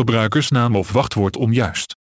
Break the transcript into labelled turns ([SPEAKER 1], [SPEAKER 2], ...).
[SPEAKER 1] gebruikersnaam of wachtwoord onjuist.